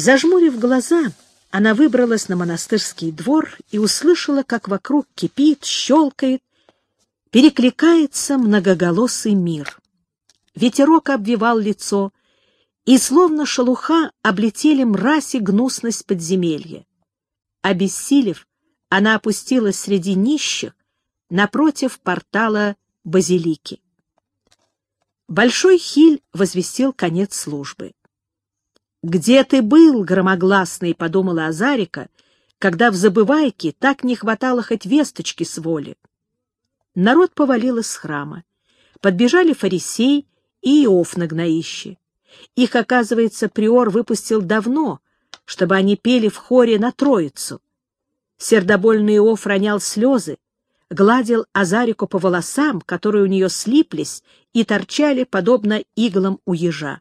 Зажмурив глаза, она выбралась на монастырский двор и услышала, как вокруг кипит, щелкает, перекликается многоголосый мир. Ветерок обвивал лицо, и словно шелуха облетели мразь и гнусность подземелья. Обессилев, она опустилась среди нищих напротив портала базилики. Большой хиль возвестил конец службы. «Где ты был, громогласный?» — подумала Азарика, когда в забывайке так не хватало хоть весточки с воли. Народ повалил из храма. Подбежали фарисей и Иов на гноище. Их, оказывается, приор выпустил давно, чтобы они пели в хоре на Троицу. Сердобольный Иов ронял слезы, гладил Азарику по волосам, которые у нее слиплись и торчали, подобно иглам у ежа.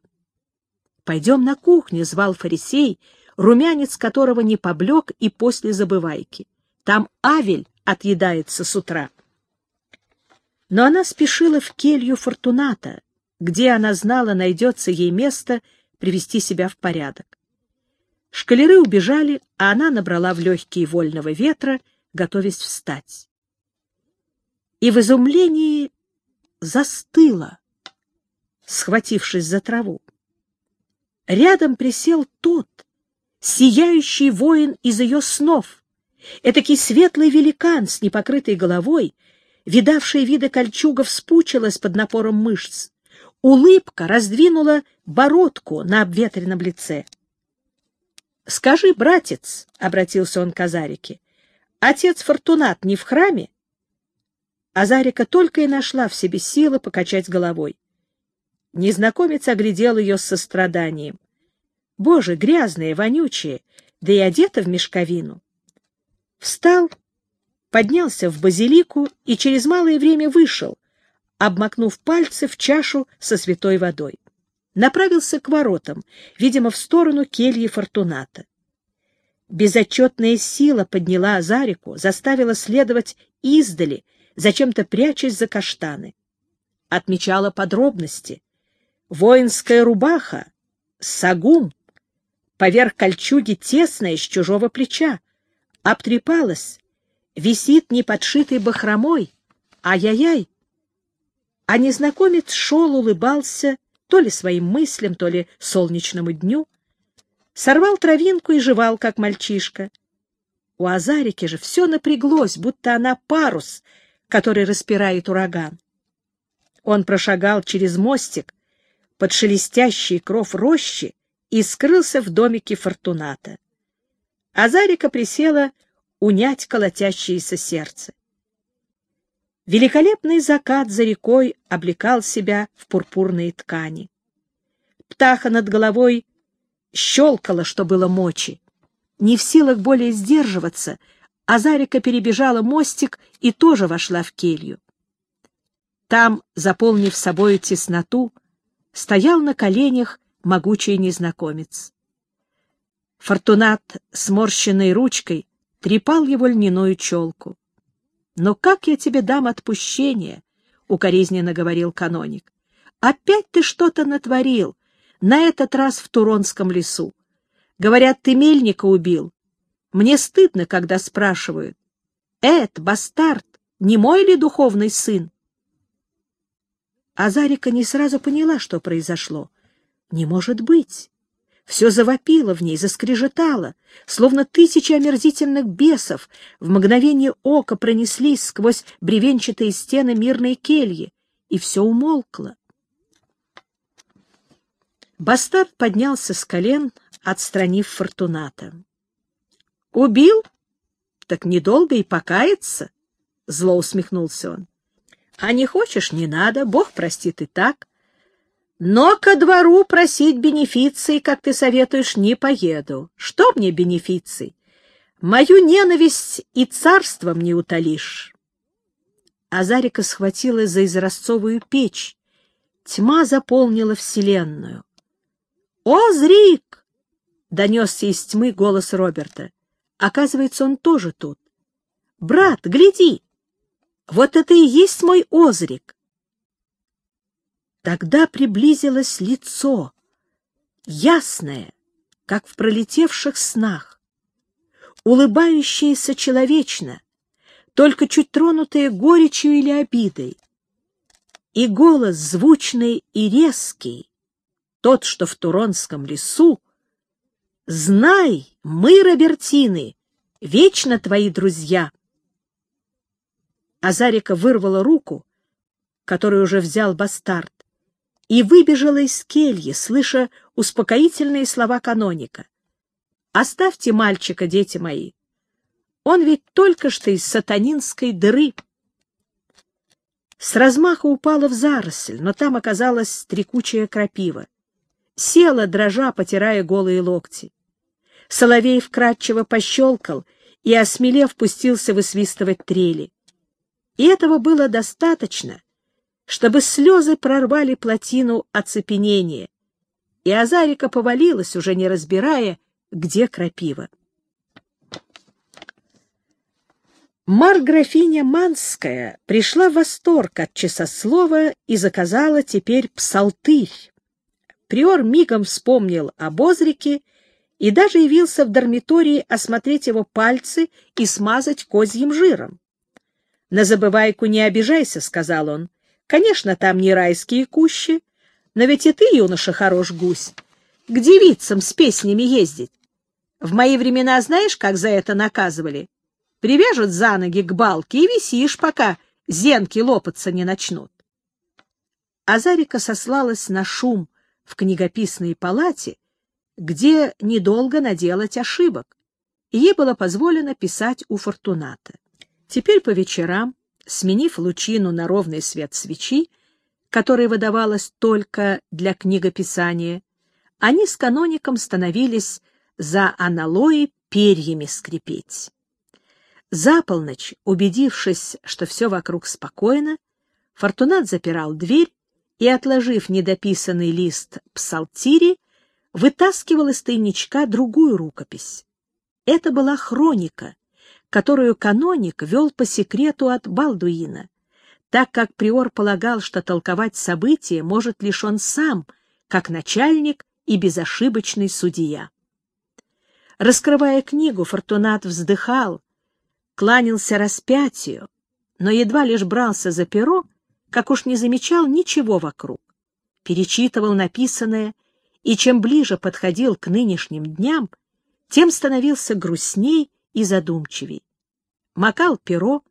«Пойдем на кухню», — звал фарисей, румянец которого не поблек и после забывайки. «Там Авель отъедается с утра». Но она спешила в келью Фортуната, где она знала, найдется ей место привести себя в порядок. Шкалеры убежали, а она набрала в легкие вольного ветра, готовясь встать. И в изумлении застыла, схватившись за траву. Рядом присел тот, сияющий воин из ее снов, этакий светлый великан с непокрытой головой, видавшая вида кольчуга вспучилась под напором мышц. Улыбка раздвинула бородку на обветренном лице. — Скажи, братец, — обратился он к Азарике, — отец Фортунат не в храме? Азарика только и нашла в себе силы покачать головой. Незнакомец оглядел ее с состраданием. Боже, грязная, вонючая, да и одета в мешковину. Встал, поднялся в базилику и через малое время вышел, обмакнув пальцы в чашу со святой водой. Направился к воротам, видимо, в сторону кельи Фортуната. Безотчетная сила подняла Азарику, заставила следовать издали, зачем-то прячась за каштаны. Отмечала подробности. Воинская рубаха, сагум, поверх кольчуги тесная с чужого плеча, обтрепалась, висит неподшитой бахромой. Ай-яй-яй! А незнакомец шел, улыбался, то ли своим мыслям, то ли солнечному дню. Сорвал травинку и жевал, как мальчишка. У Азарики же все напряглось, будто она парус, который распирает ураган. Он прошагал через мостик под шелестящий кров рощи и скрылся в домике Фортуната. Азарика присела унять колотящееся сердце. Великолепный закат за рекой облекал себя в пурпурные ткани. Птаха над головой щелкала, что было мочи. Не в силах более сдерживаться, Азарика перебежала мостик и тоже вошла в келью. Там, заполнив собою тесноту, стоял на коленях могучий незнакомец. Фортунат, сморщенной ручкой, трепал его льняную челку. «Но как я тебе дам отпущение?» — укоризненно говорил каноник. «Опять ты что-то натворил, на этот раз в Туронском лесу. Говорят, ты мельника убил. Мне стыдно, когда спрашивают. Эд, бастард, не мой ли духовный сын?» Азарика не сразу поняла, что произошло. «Не может быть!» Все завопило в ней, заскрежетало, словно тысячи омерзительных бесов в мгновение ока пронеслись сквозь бревенчатые стены мирной кельи, и все умолкло. Бастард поднялся с колен, отстранив Фортуната. «Убил? Так недолго и покаяться?» — зло усмехнулся он. «А не хочешь — не надо, Бог простит и так. Но ко двору просить бенефиции, как ты советуешь, не поеду. Что мне бенефиции? Мою ненависть и царством не утолишь. Азарика схватила за изразцовую печь. Тьма заполнила вселенную. «О, Зрик!» — донесся из тьмы голос Роберта. Оказывается, он тоже тут. «Брат, гляди! Вот это и есть мой Озрик!» Тогда приблизилось лицо, ясное, как в пролетевших снах, улыбающаяся человечно, только чуть тронутая горечью или обидой, и голос звучный и резкий, тот, что в Туронском лесу, «Знай, мы, Робертины, вечно твои друзья!» Азарика вырвала руку, которую уже взял бастард, и выбежала из кельи, слыша успокоительные слова каноника. «Оставьте мальчика, дети мои. Он ведь только что из сатанинской дыры». С размаха упала в заросль, но там оказалась стрекучая крапива. Села, дрожа, потирая голые локти. Соловей вкрадчиво пощелкал и, осмелев, пустился высвистывать трели. И этого было достаточно, чтобы слезы прорвали плотину оцепенения, и Азарика повалилась, уже не разбирая, где крапива. Марграфиня Манская пришла в восторг от часослова и заказала теперь псалтырь. Приор мигом вспомнил об Озрике и даже явился в дармитории осмотреть его пальцы и смазать козьим жиром. «На забывайку не обижайся», — сказал он. Конечно, там не райские кущи, но ведь и ты, юноша, хорош гусь, к девицам с песнями ездить. В мои времена знаешь, как за это наказывали? Привяжут за ноги к балке и висишь, пока зенки лопаться не начнут. Азарика сослалась на шум в книгописной палате, где недолго наделать ошибок, ей было позволено писать у Фортуната. Теперь по вечерам сменив лучину на ровный свет свечи, которая выдавалась только для книгописания, они с каноником становились за аналои перьями скрипеть. За полночь, убедившись, что все вокруг спокойно, Фортунат запирал дверь и, отложив недописанный лист псалтири, вытаскивал из тайничка другую рукопись. Это была хроника, которую каноник вел по секрету от Балдуина, так как приор полагал, что толковать события может лишь он сам, как начальник и безошибочный судья. Раскрывая книгу, Фортунат вздыхал, кланялся распятию, но едва лишь брался за перо, как уж не замечал ничего вокруг. Перечитывал написанное, и чем ближе подходил к нынешним дням, тем становился грустней и задумчивей. Макал перо,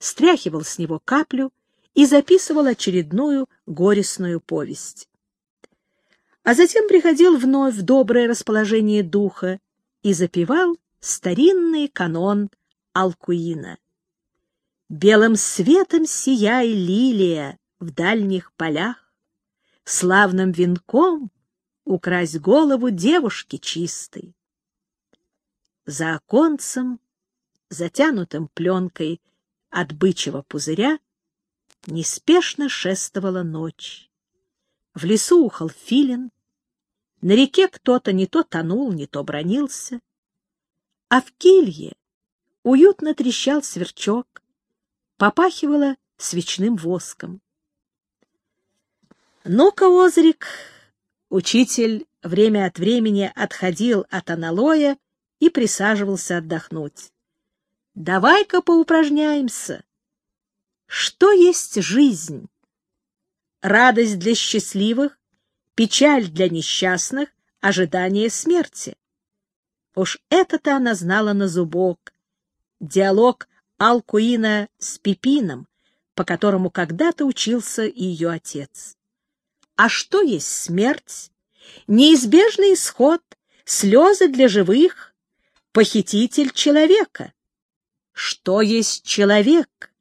стряхивал с него каплю и записывал очередную горестную повесть. А затем приходил вновь в доброе расположение духа и запевал старинный канон Алкуина. Белым светом сияй, лилия, в дальних полях, Славным венком укрась голову девушки чистой. За оконцем, затянутым пленкой от бычьего пузыря, неспешно шествовала ночь. В лесу ухал филин, на реке кто-то не то тонул, не то бронился, а в келье уютно трещал сверчок, попахивало свечным воском. Ну-ка, Озрик, учитель время от времени отходил от аналоя и присаживался отдохнуть. Давай-ка поупражняемся. Что есть жизнь? Радость для счастливых, печаль для несчастных, ожидание смерти. Уж это-то она знала на зубок. Диалог Алкуина с Пипином, по которому когда-то учился ее отец. А что есть смерть? Неизбежный исход, слезы для живых, похититель человека. Что есть человек?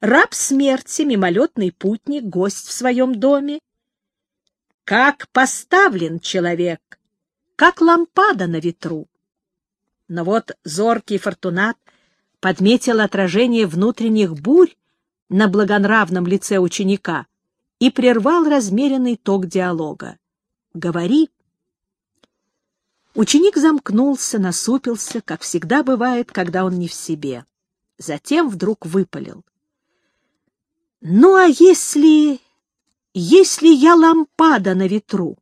Раб смерти, мимолетный путник, гость в своем доме? Как поставлен человек? Как лампада на ветру? Но вот зоркий Фортунат подметил отражение внутренних бурь на благонравном лице ученика и прервал размеренный ток диалога. «Говори». Ученик замкнулся, насупился, как всегда бывает, когда он не в себе. Затем вдруг выпалил. «Ну а если... если я лампада на ветру,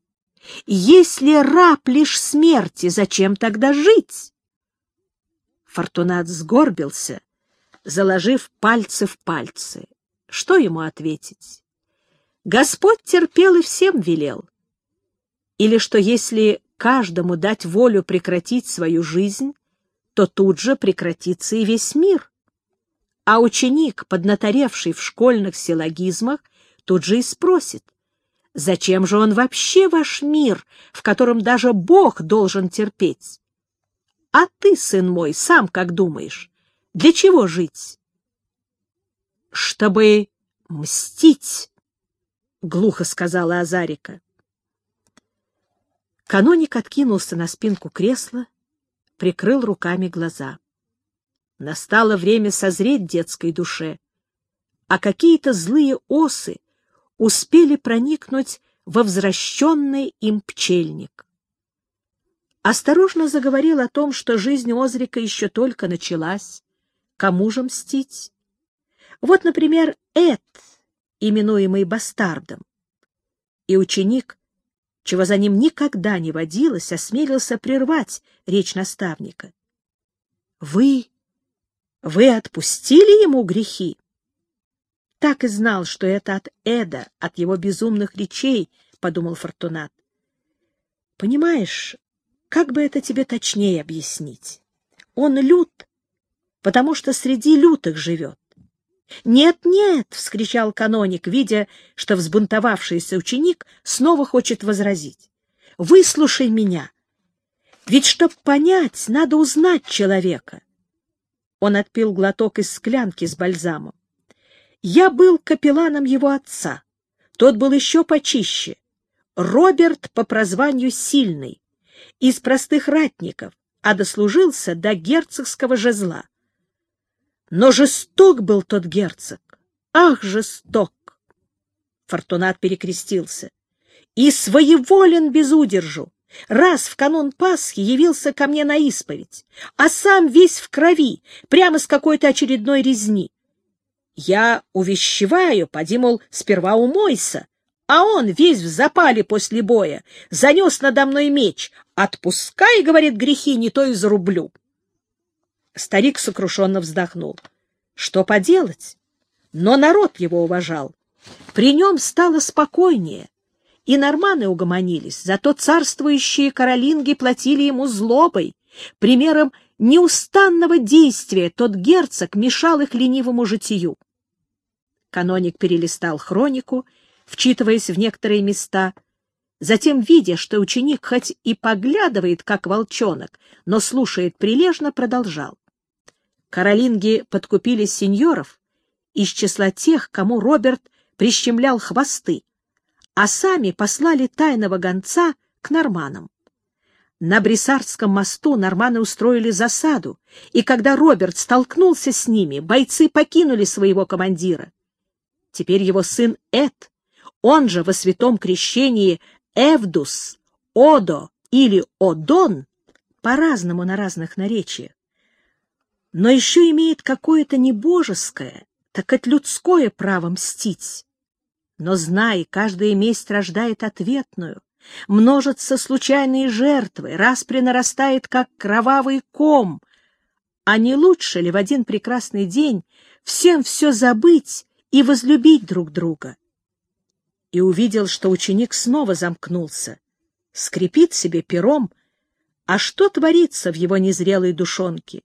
Если раб лишь смерти, зачем тогда жить? Фортунат сгорбился, заложив пальцы в пальцы. Что ему ответить? Господь терпел и всем велел. Или что если каждому дать волю прекратить свою жизнь, то тут же прекратится и весь мир. А ученик, поднаторевший в школьных силлогизмах, тут же и спросит, зачем же он вообще ваш мир, в котором даже Бог должен терпеть? А ты, сын мой, сам как думаешь, для чего жить? Чтобы мстить, — глухо сказала Азарика. Каноник откинулся на спинку кресла, прикрыл руками глаза. Настало время созреть детской душе, а какие-то злые осы успели проникнуть во возвращенный им пчельник. Осторожно заговорил о том, что жизнь Озрика еще только началась. Кому же мстить? Вот, например, Эд, именуемый бастардом. И ученик, чего за ним никогда не водилось, осмелился прервать речь наставника. — Вы вы отпустили ему грехи? Так и знал, что это от Эда, от его безумных речей, — подумал Фортунат. Понимаешь, как бы это тебе точнее объяснить? Он лют, потому что среди лютых живет. «Нет, нет!» — вскричал каноник, видя, что взбунтовавшийся ученик снова хочет возразить. «Выслушай меня! Ведь, чтоб понять, надо узнать человека. Он отпил глоток из склянки с бальзамом. Я был капелланом его отца. Тот был еще почище. Роберт по прозванию Сильный. Из простых ратников, а дослужился до герцогского жезла. Но жесток был тот герцог. Ах, жесток! Фортунат перекрестился. И своеволен без удержу. Раз в канун Пасхи явился ко мне на исповедь, а сам весь в крови, прямо с какой-то очередной резни. Я увещеваю, поди, мол, сперва умойся, а он весь в запале после боя, занес надо мной меч. Отпускай, говорит, грехи, не то и зарублю. Старик сокрушенно вздохнул. Что поделать? Но народ его уважал. При нем стало спокойнее и норманы угомонились, зато царствующие каролинги платили ему злобой. Примером неустанного действия тот герцог мешал их ленивому житию. Каноник перелистал хронику, вчитываясь в некоторые места, затем, видя, что ученик хоть и поглядывает, как волчонок, но слушает прилежно, продолжал. Каролинги подкупили сеньоров из числа тех, кому Роберт прищемлял хвосты, а сами послали тайного гонца к норманам. На Брисардском мосту норманы устроили засаду, и когда Роберт столкнулся с ними, бойцы покинули своего командира. Теперь его сын Эд, он же во святом крещении Эвдус, Одо или Одон, по-разному на разных наречиях, но еще имеет какое-то не божеское, так от людское право мстить. Но знай, каждая месть рождает ответную. Множатся случайные жертвы, распри нарастает, как кровавый ком. А не лучше ли в один прекрасный день всем все забыть и возлюбить друг друга? И увидел, что ученик снова замкнулся, скрипит себе пером, а что творится в его незрелой душонке?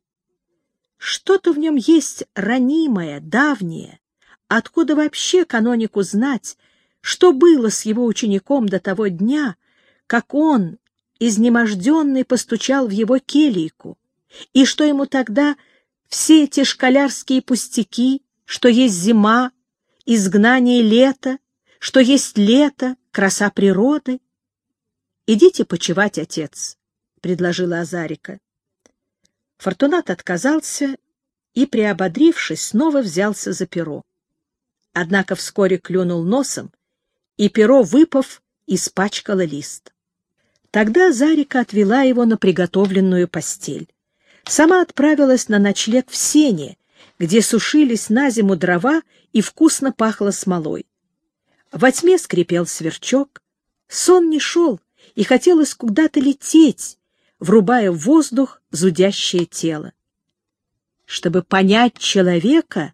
Что-то в нем есть ранимое, давнее, Откуда вообще канонику знать, что было с его учеником до того дня, как он, изнеможденный, постучал в его келийку, и что ему тогда все эти школярские пустяки, что есть зима, изгнание лета, что есть лето, краса природы? «Идите почевать, отец», — предложила Азарика. Фортунат отказался и, приободрившись, снова взялся за перо однако вскоре клюнул носом, и перо, выпав, испачкало лист. Тогда Зарика отвела его на приготовленную постель. Сама отправилась на ночлег в сене, где сушились на зиму дрова и вкусно пахло смолой. Во тьме скрипел сверчок, сон не шел, и хотелось куда-то лететь, врубая в воздух зудящее тело. Чтобы понять человека,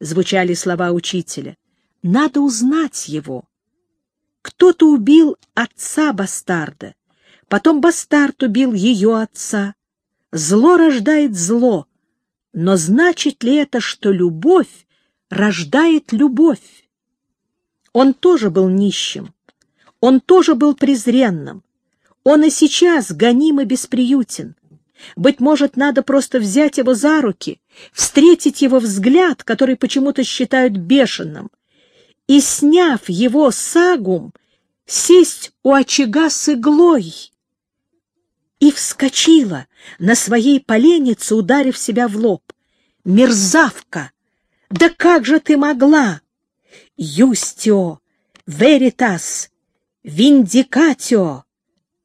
звучали слова учителя, надо узнать его. Кто-то убил отца бастарда, потом бастард убил ее отца. Зло рождает зло, но значит ли это, что любовь рождает любовь? Он тоже был нищим, он тоже был презренным, он и сейчас гоним и бесприютен. Быть может, надо просто взять его за руки, встретить его взгляд, который почему-то считают бешеным, и, сняв его сагум, сесть у очага с иглой. И вскочила на своей поленнице, ударив себя в лоб. «Мерзавка! Да как же ты могла? Юстио, веритас, виндикатио!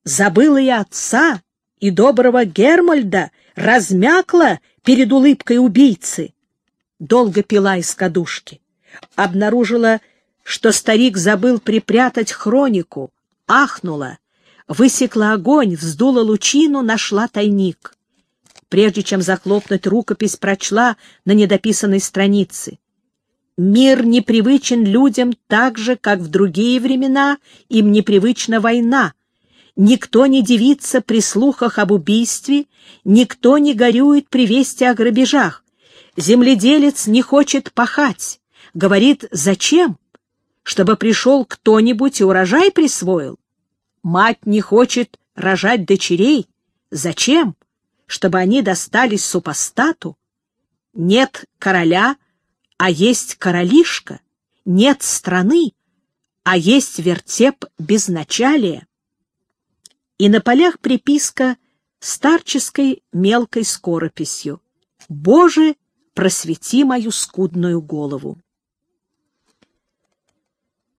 Забыла я отца и доброго Гермальда, размякла перед улыбкой убийцы. Долго пила из кадушки. Обнаружила что старик забыл припрятать хронику, ахнула, высекла огонь, вздула лучину, нашла тайник. Прежде чем захлопнуть рукопись, прочла на недописанной странице. Мир непривычен людям так же, как в другие времена им непривычна война. Никто не дивится при слухах об убийстве, никто не горюет при вести о грабежах. Земледелец не хочет пахать. Говорит, зачем? чтобы пришел кто-нибудь и урожай присвоил. Мать не хочет рожать дочерей. Зачем? Чтобы они достались супостату. Нет короля, а есть королишка. Нет страны, а есть вертеп безначалия. И на полях приписка старческой мелкой скорописью. «Боже, просвети мою скудную голову».